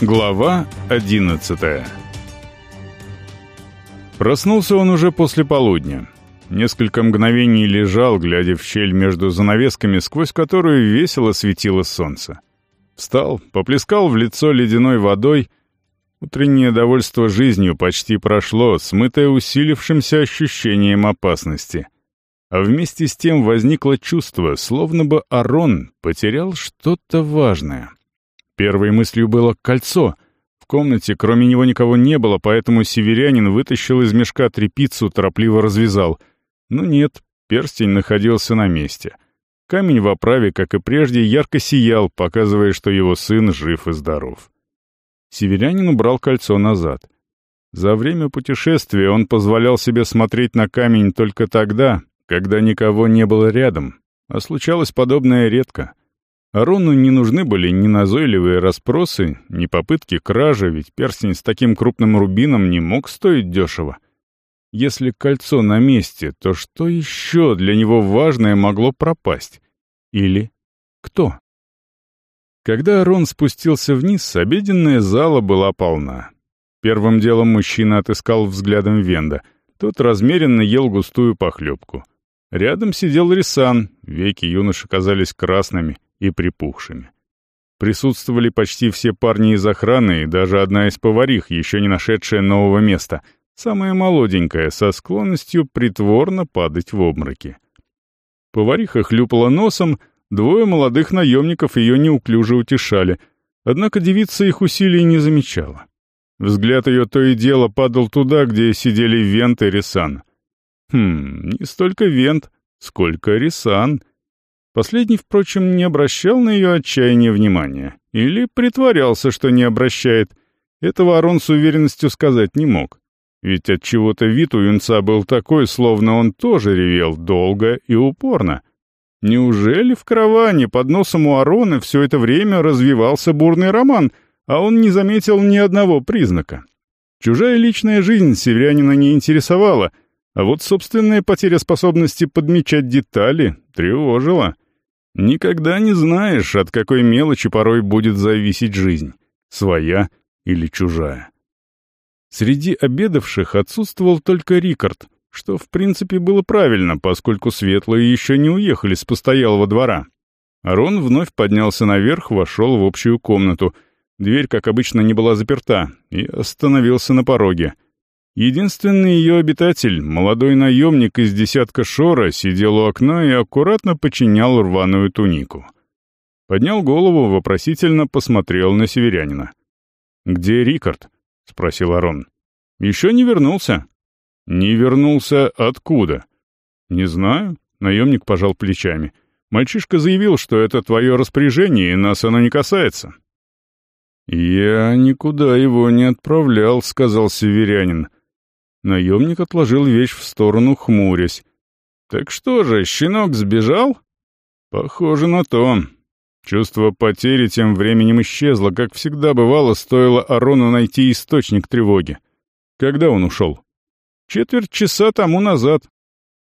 Глава 11 Проснулся он уже после полудня. Несколько мгновений лежал, глядя в щель между занавесками, сквозь которую весело светило солнце. Встал, поплескал в лицо ледяной водой. Утреннее довольство жизнью почти прошло, смытое усилившимся ощущением опасности. А вместе с тем возникло чувство, словно бы Арон потерял что-то важное. Первой мыслью было «кольцо». В комнате кроме него никого не было, поэтому северянин вытащил из мешка трепицу, торопливо развязал. Но нет, перстень находился на месте. Камень в оправе, как и прежде, ярко сиял, показывая, что его сын жив и здоров. Северянин убрал кольцо назад. За время путешествия он позволял себе смотреть на камень только тогда, когда никого не было рядом, а случалось подобное редко. Арону не нужны были ни назойливые расспросы, ни попытки кражи, ведь перстень с таким крупным рубином не мог стоить дешево. Если кольцо на месте, то что еще для него важное могло пропасть? Или кто? Когда Арон спустился вниз, обеденная зала была полна. Первым делом мужчина отыскал взглядом Венда. Тот размеренно ел густую похлебку. Рядом сидел Рисан, веки юноши казались красными и припухшими. Присутствовали почти все парни из охраны и даже одна из поварих, еще не нашедшая нового места, самая молоденькая, со склонностью притворно падать в обмороки. Повариха хлюпала носом, двое молодых наемников ее неуклюже утешали, однако девица их усилий не замечала. Взгляд ее то и дело падал туда, где сидели Вент и Рисан. Хм, не столько Вент, сколько Рисан — Последний, впрочем, не обращал на ее отчаяние внимания. Или притворялся, что не обращает. Этого Арон с уверенностью сказать не мог. Ведь от чего то вид у юнца был такой, словно он тоже ревел долго и упорно. Неужели в караване под носом у Арона все это время развивался бурный роман, а он не заметил ни одного признака? Чужая личная жизнь северянина не интересовала, а вот собственная потеря способности подмечать детали тревожила. Никогда не знаешь, от какой мелочи порой будет зависеть жизнь, своя или чужая. Среди обедавших отсутствовал только Рикард, что в принципе было правильно, поскольку светлые еще не уехали с постоялого двора. Арон вновь поднялся наверх, вошел в общую комнату. Дверь, как обычно, не была заперта, и остановился на пороге — Единственный ее обитатель, молодой наемник из десятка Шора, сидел у окна и аккуратно починял рваную тунику. Поднял голову, вопросительно посмотрел на северянина. «Где Рикард?» — спросил Арон. «Еще не вернулся». «Не вернулся откуда?» «Не знаю», — наемник пожал плечами. «Мальчишка заявил, что это твое распоряжение, и нас оно не касается». «Я никуда его не отправлял», — сказал северянин. Наемник отложил вещь в сторону, хмурясь. «Так что же, щенок сбежал?» «Похоже на то». Чувство потери тем временем исчезло, как всегда бывало, стоило Арону найти источник тревоги. Когда он ушел? Четверть часа тому назад.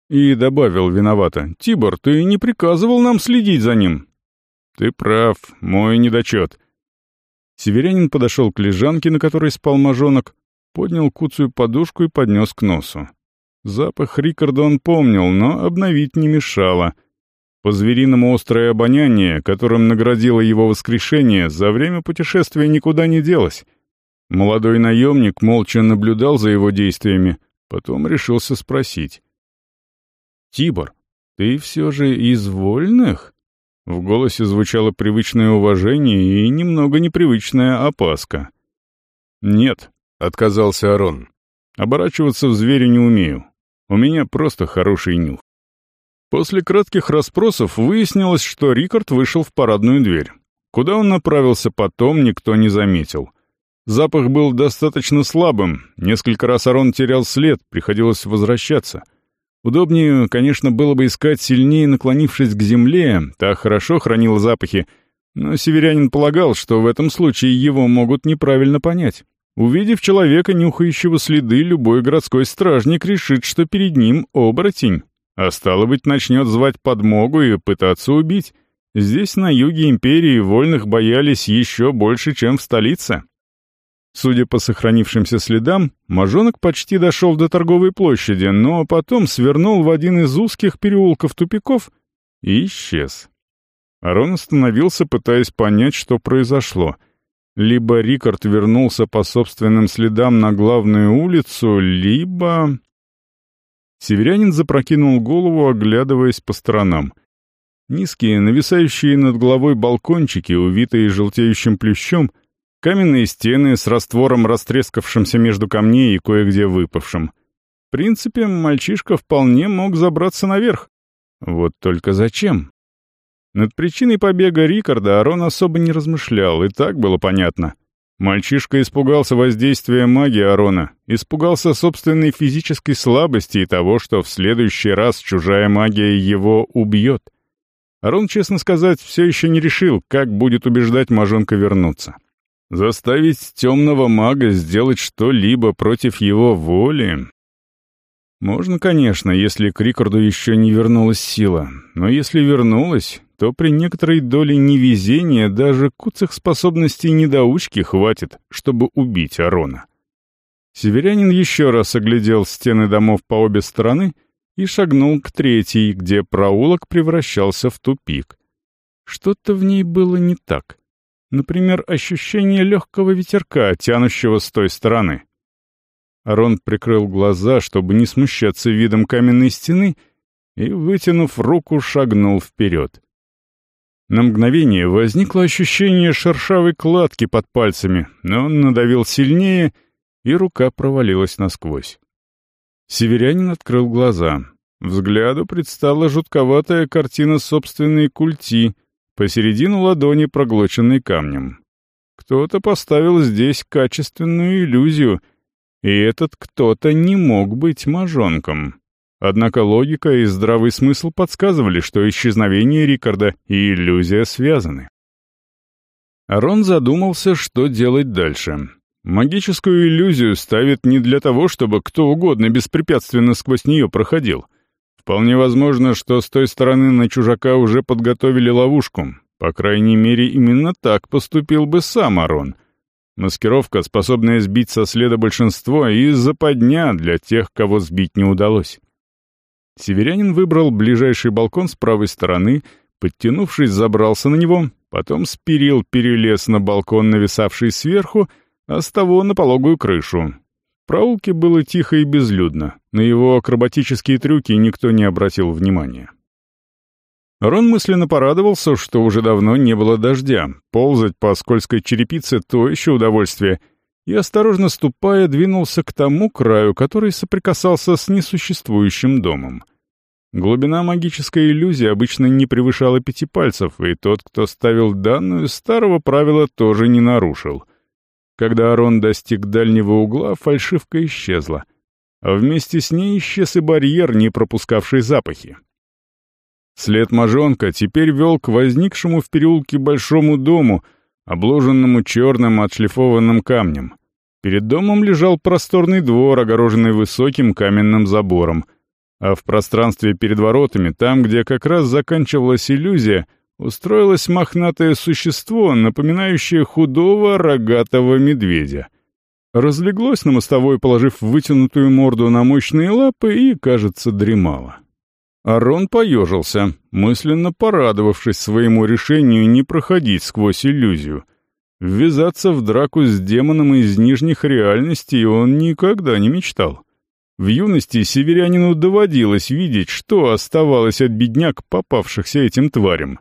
И добавил виновато. «Тибор, ты не приказывал нам следить за ним?» «Ты прав, мой недочет». Северянин подошел к лежанке, на которой спал мажонок, поднял куцую подушку и поднес к носу. Запах Рикарда он помнил, но обновить не мешало. По-звериному острое обоняние, которым наградило его воскрешение, за время путешествия никуда не делось. Молодой наемник молча наблюдал за его действиями, потом решился спросить. «Тибор, ты все же из вольных?» В голосе звучало привычное уважение и немного непривычная опаска. «Нет», — отказался Арон. «Оборачиваться в зверя не умею. У меня просто хороший нюх». После кратких расспросов выяснилось, что Рикард вышел в парадную дверь. Куда он направился потом, никто не заметил. Запах был достаточно слабым, несколько раз Арон терял след, приходилось возвращаться. Удобнее, конечно, было бы искать сильнее, наклонившись к земле, та хорошо хранила запахи, но северянин полагал, что в этом случае его могут неправильно понять. Увидев человека, нюхающего следы, любой городской стражник решит, что перед ним оборотень, а стало быть, начнет звать подмогу и пытаться убить. Здесь, на юге империи, вольных боялись еще больше, чем в столице. Судя по сохранившимся следам, мажонок почти дошел до торговой площади, но потом свернул в один из узких переулков-тупиков и исчез. Арон остановился, пытаясь понять, что произошло. Либо Рикард вернулся по собственным следам на главную улицу, либо... Северянин запрокинул голову, оглядываясь по сторонам. Низкие, нависающие над головой балкончики, увитые желтеющим плющом — Каменные стены с раствором, растрескавшимся между камней и кое-где выпавшим. В принципе, мальчишка вполне мог забраться наверх. Вот только зачем? Над причиной побега Рикарда Арон особо не размышлял, и так было понятно. Мальчишка испугался воздействия магии Арона, испугался собственной физической слабости и того, что в следующий раз чужая магия его убьет. Арон, честно сказать, все еще не решил, как будет убеждать мажонка вернуться. Заставить темного мага сделать что-либо против его воли? Можно, конечно, если к Рикарду еще не вернулась сила, но если вернулась, то при некоторой доле невезения даже куцых способностей недоучки хватит, чтобы убить Арона. Северянин еще раз оглядел стены домов по обе стороны и шагнул к третьей, где проулок превращался в тупик. Что-то в ней было не так. Например, ощущение легкого ветерка, тянущего с той стороны. Арон прикрыл глаза, чтобы не смущаться видом каменной стены, и, вытянув руку, шагнул вперед. На мгновение возникло ощущение шершавой кладки под пальцами, но он надавил сильнее, и рука провалилась насквозь. Северянин открыл глаза. Взгляду предстала жутковатая картина собственной культи — посередину ладони, проглоченной камнем. Кто-то поставил здесь качественную иллюзию, и этот кто-то не мог быть мажонком. Однако логика и здравый смысл подсказывали, что исчезновение Рикарда и иллюзия связаны. Арон задумался, что делать дальше. Магическую иллюзию ставит не для того, чтобы кто угодно беспрепятственно сквозь нее проходил — Вполне возможно, что с той стороны на чужака уже подготовили ловушку. По крайней мере, именно так поступил бы сам Арон. Маскировка, способная сбить со следа большинство, и западня для тех, кого сбить не удалось. Северянин выбрал ближайший балкон с правой стороны, подтянувшись, забрался на него, потом спирил перелез на балкон, нависавший сверху, а с того на пологую крышу, в проулке было тихо и безлюдно. На его акробатические трюки никто не обратил внимания. Рон мысленно порадовался, что уже давно не было дождя. Ползать по скользкой черепице — то еще удовольствие. И, осторожно ступая, двинулся к тому краю, который соприкасался с несуществующим домом. Глубина магической иллюзии обычно не превышала пяти пальцев, и тот, кто ставил данную, старого правила тоже не нарушил — когда Арон достиг дальнего угла, фальшивка исчезла, а вместе с ней исчез и барьер, не пропускавший запахи. След мажонка теперь вел к возникшему в переулке большому дому, обложенному черным отшлифованным камнем. Перед домом лежал просторный двор, огороженный высоким каменным забором, а в пространстве перед воротами, там, где как раз заканчивалась иллюзия, устроилось мохнатое существо, напоминающее худого рогатого медведя. Разлеглось на мостовой, положив вытянутую морду на мощные лапы и, кажется, дремало. Арон поежился, мысленно порадовавшись своему решению не проходить сквозь иллюзию. Ввязаться в драку с демоном из нижних реальностей он никогда не мечтал. В юности северянину доводилось видеть, что оставалось от бедняк, попавшихся этим тварям.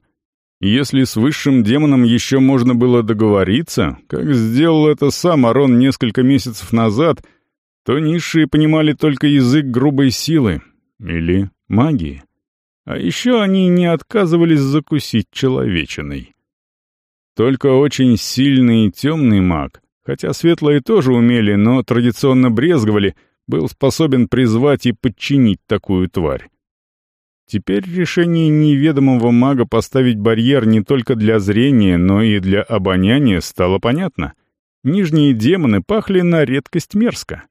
Если с высшим демоном еще можно было договориться, как сделал это сам Арон несколько месяцев назад, то низшие понимали только язык грубой силы или магии. А еще они не отказывались закусить человечиной. Только очень сильный и темный маг, хотя светлые тоже умели, но традиционно брезговали, был способен призвать и подчинить такую тварь. Теперь решение неведомого мага поставить барьер не только для зрения, но и для обоняния стало понятно. Нижние демоны пахли на редкость мерзко.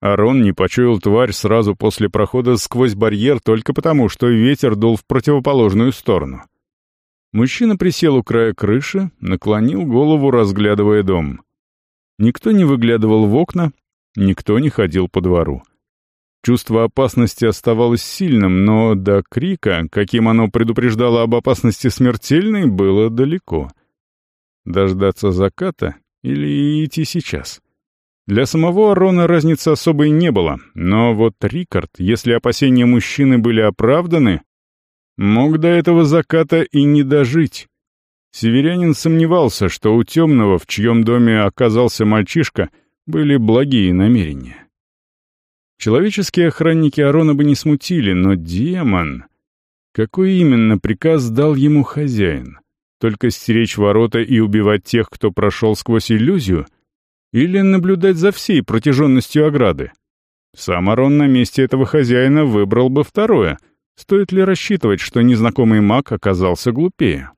Арон не почуял тварь сразу после прохода сквозь барьер только потому, что ветер дул в противоположную сторону. Мужчина присел у края крыши, наклонил голову, разглядывая дом. Никто не выглядывал в окна, никто не ходил по двору. Чувство опасности оставалось сильным, но до крика, каким оно предупреждало об опасности смертельной, было далеко. Дождаться заката или идти сейчас? Для самого Арона разницы особой не было, но вот Рикард, если опасения мужчины были оправданы, мог до этого заката и не дожить. Северянин сомневался, что у темного, в чьем доме оказался мальчишка, были благие намерения. Человеческие охранники Арона бы не смутили, но демон... Какой именно приказ дал ему хозяин? Только стеречь ворота и убивать тех, кто прошел сквозь иллюзию? Или наблюдать за всей протяженностью ограды? Сам Арон на месте этого хозяина выбрал бы второе. Стоит ли рассчитывать, что незнакомый маг оказался глупее?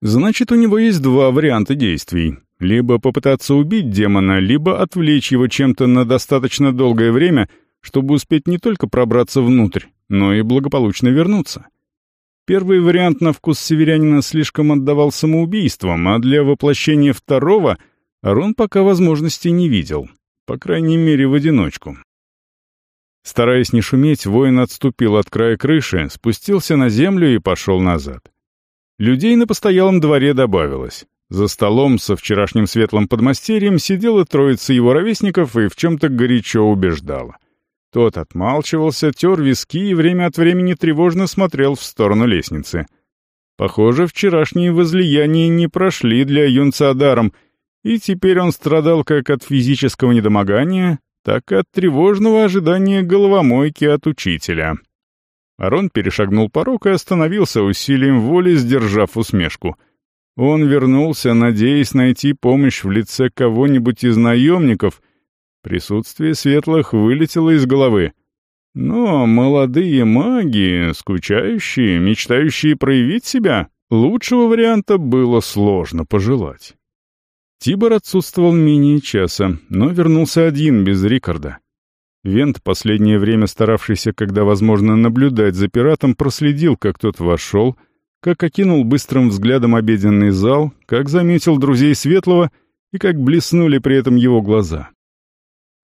Значит, у него есть два варианта действий. Либо попытаться убить демона, либо отвлечь его чем-то на достаточно долгое время, чтобы успеть не только пробраться внутрь, но и благополучно вернуться. Первый вариант на вкус северянина слишком отдавал самоубийством, а для воплощения второго Арон пока возможности не видел, по крайней мере в одиночку. Стараясь не шуметь, воин отступил от края крыши, спустился на землю и пошел назад. Людей на постоялом дворе добавилось. За столом со вчерашним светлым подмастерьем сидела троица его ровесников и в чем-то горячо убеждала. Тот отмалчивался, тер виски и время от времени тревожно смотрел в сторону лестницы. Похоже, вчерашние возлияния не прошли для юнца даром, и теперь он страдал как от физического недомогания, так и от тревожного ожидания головомойки от учителя. Арон перешагнул порог и остановился усилием воли, сдержав усмешку — он вернулся, надеясь найти помощь в лице кого-нибудь из наемников. Присутствие светлых вылетело из головы. Но молодые маги, скучающие, мечтающие проявить себя, лучшего варианта было сложно пожелать. Тибор отсутствовал менее часа, но вернулся один, без Рикарда. Вент, последнее время старавшийся, когда возможно, наблюдать за пиратом, проследил, как тот вошел — как окинул быстрым взглядом обеденный зал, как заметил друзей Светлого и как блеснули при этом его глаза.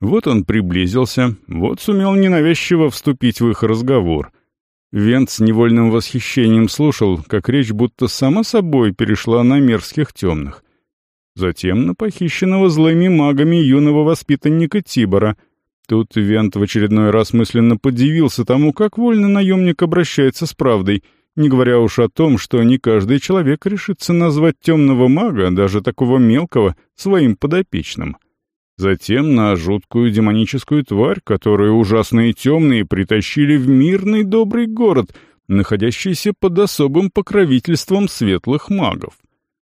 Вот он приблизился, вот сумел ненавязчиво вступить в их разговор. Вент с невольным восхищением слушал, как речь будто сама собой перешла на мерзких темных. Затем на похищенного злыми магами юного воспитанника Тибора. Тут Вент в очередной раз мысленно подивился тому, как вольно наемник обращается с правдой — не говоря уж о том, что не каждый человек решится назвать темного мага, даже такого мелкого, своим подопечным. Затем на жуткую демоническую тварь, которую ужасные темные притащили в мирный добрый город, находящийся под особым покровительством светлых магов.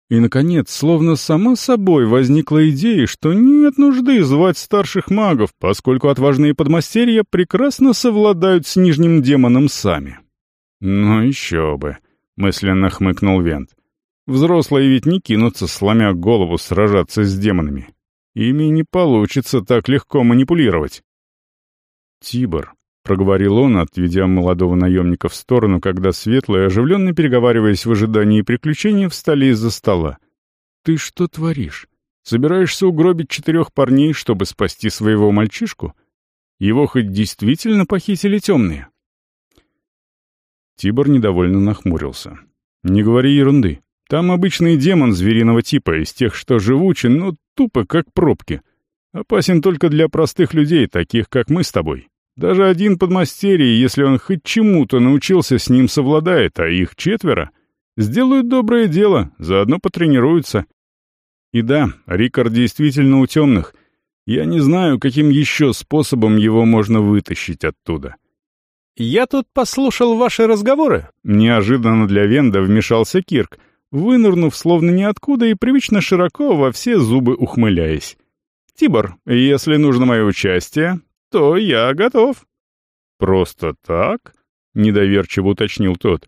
И, наконец, словно сама собой возникла идея, что нет нужды звать старших магов, поскольку отважные подмастерья прекрасно совладают с нижним демоном сами. «Ну еще бы», — мысленно хмыкнул Вент. «Взрослые ведь не кинутся, сломя голову, сражаться с демонами. Ими не получится так легко манипулировать». «Тибор», — проговорил он, отведя молодого наемника в сторону, когда светлые, оживленно переговариваясь в ожидании приключений, встали из-за стола. «Ты что творишь? Собираешься угробить четырех парней, чтобы спасти своего мальчишку? Его хоть действительно похитили темные?» Тибор недовольно нахмурился. «Не говори ерунды. Там обычный демон звериного типа, из тех, что живучи, но тупо, как пробки. Опасен только для простых людей, таких, как мы с тобой. Даже один подмастерье, если он хоть чему-то научился, с ним совладает, а их четверо, сделают доброе дело, заодно потренируются. И да, Рикард действительно у темных. Я не знаю, каким еще способом его можно вытащить оттуда». «Я тут послушал ваши разговоры». Неожиданно для Венда вмешался Кирк, вынырнув словно ниоткуда и привычно широко во все зубы ухмыляясь. «Тибор, если нужно мое участие, то я готов». «Просто так?» — недоверчиво уточнил тот.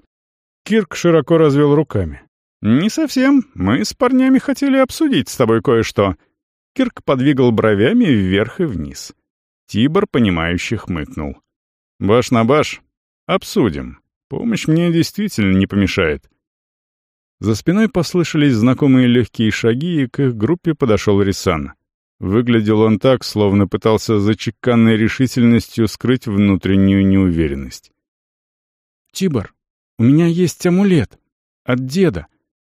Кирк широко развел руками. «Не совсем. Мы с парнями хотели обсудить с тобой кое-что». Кирк подвигал бровями вверх и вниз. Тибор, понимающе хмыкнул. Баш на баш. Обсудим. Помощь мне действительно не помешает. За спиной послышались знакомые легкие шаги, и к их группе подошел Рисан. Выглядел он так, словно пытался за чеканной решительностью скрыть внутреннюю неуверенность. «Тибор, у меня есть амулет. От деда.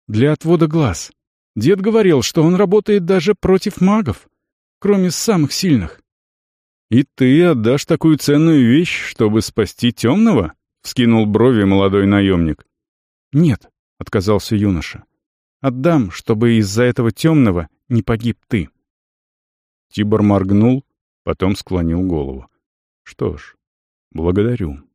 Для отвода глаз. Дед говорил, что он работает даже против магов, кроме самых сильных». «И ты отдашь такую ценную вещь, чтобы спасти темного?» — вскинул брови молодой наемник. «Нет», — отказался юноша. «Отдам, чтобы из-за этого темного не погиб ты». Тибор моргнул, потом склонил голову. «Что ж, благодарю».